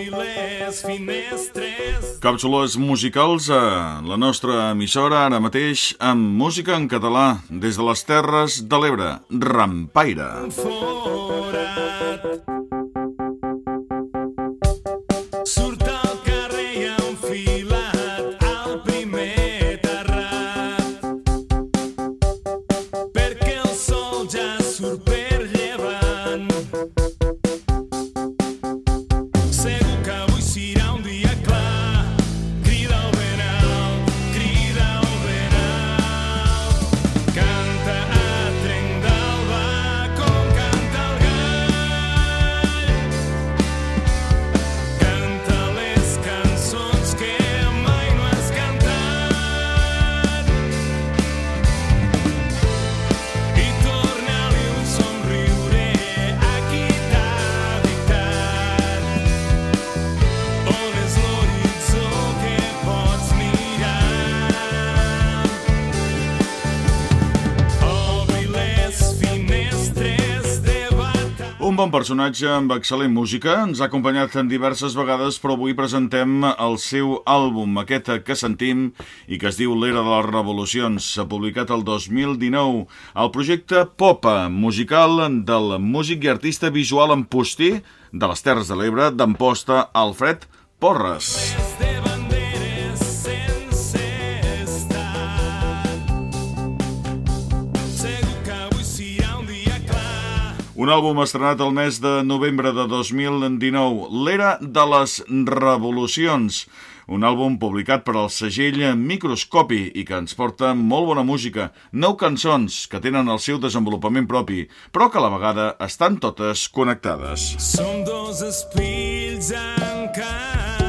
Obri les finestres. Càpsules musicals a la nostra emissora ara mateix amb música en català des de les Terres de l'Ebre, Rampaire. Forat. Un bon personatge amb excel·lent música, ens ha acompanyat en diverses vegades, però avui presentem el seu àlbum, aquest que sentim i que es diu L'Era de les Revolucions. S'ha publicat el 2019 el projecte Popa, musical del músic i artista visual en postí de les Terres de l'Ebre, d'Amposta, Alfred Porres. Un àlbum estrenat el mes de novembre de 2019, l'era de les revolucions. Un àlbum publicat per al segell Microscopi i que ens porta molt bona música, nou cançons que tenen el seu desenvolupament propi, però que a la vegada estan totes connectades. Som dos espills encarats.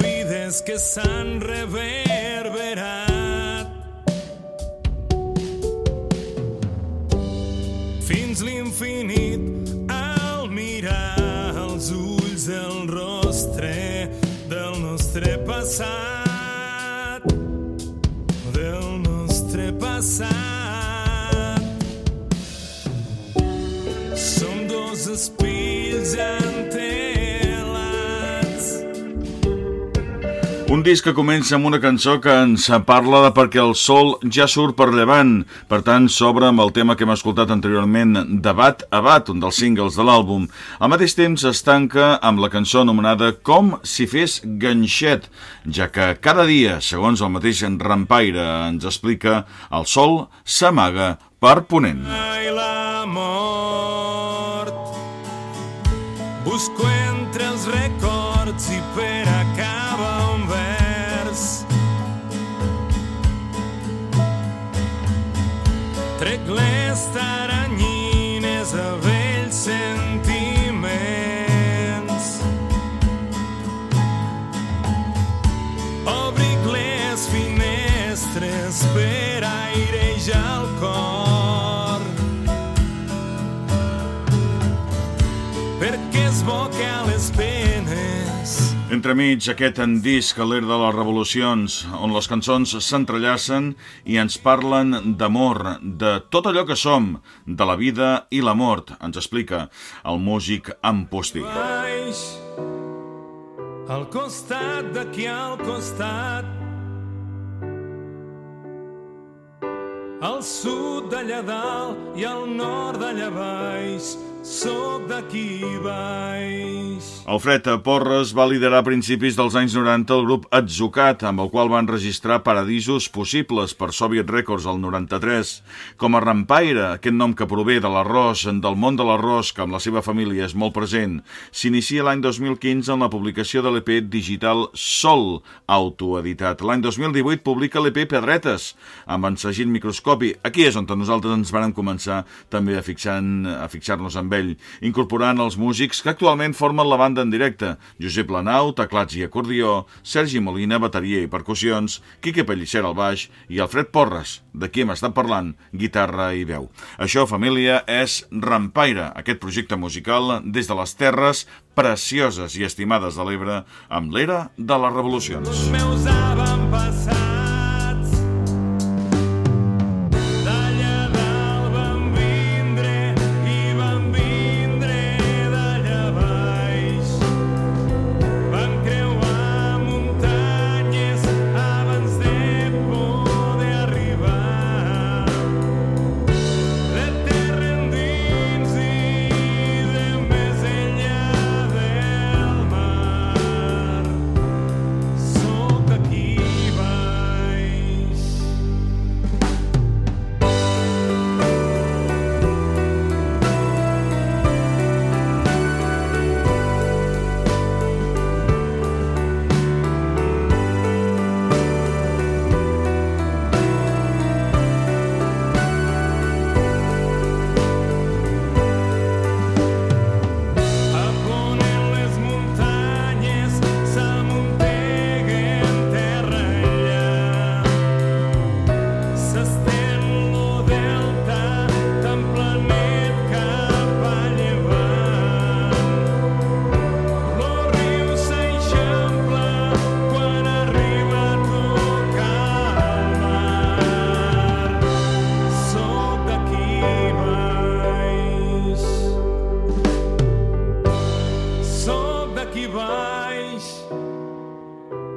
Vides que s'han reverberat. Passat del nostre passat. Som dos espills Un disc que comença amb una cançó que ens parla de perquè el sol ja surt per llevant. Per tant, s'obre amb el tema que hem escoltat anteriorment, de Bat a Bat, un dels singles de l'àlbum. Al mateix temps es tanca amb la cançó anomenada Com si fes ganxet, ja que cada dia, segons el mateix Rampaire ens explica, el sol s'amaga per ponent. Ai, la Busco entre els records i per acabar un vers. Trec les Entremig, aquest en disc a l'era de les revolucions, on les cançons s'entrellacen i ens parlen d'amor, de tot allò que som, de la vida i la mort, ens explica el músic Ampostí. baix al costat d'aquí al costat. Al sud d'allà dalt i al nord d'allà baix sóc d'aquí baix Alfred Porres va liderar a principis dels anys 90 el grup Atzucat, amb el qual van registrar Paradisos Possibles per Soviet Records al 93. Com a Rampaire, aquest nom que prové de l'arròs, del món de l'arròs, que amb la seva família és molt present, s'inicia l'any 2015 en la publicació de l'EP digital Sol, autoeditat. L'any 2018 publica l'EP Pedretes, amb ensagit microscopi. Aquí és on nosaltres ens vàrem començar també a fixar-nos a fixar amb ell, incorporant els músics que actualment formen la banda en directe, Josep Lanau, teclats i acordió, Sergi Molina, bateria i percussions, Quique Pellicer al baix i Alfred Porres, de qui hem estat parlant, guitarra i veu. Això, família, és Rampaire, aquest projecte musical des de les terres precioses i estimades de l'Ebre amb l'era de les revolucions. els meus avantpassats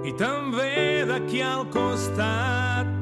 i també d'aquí al costat.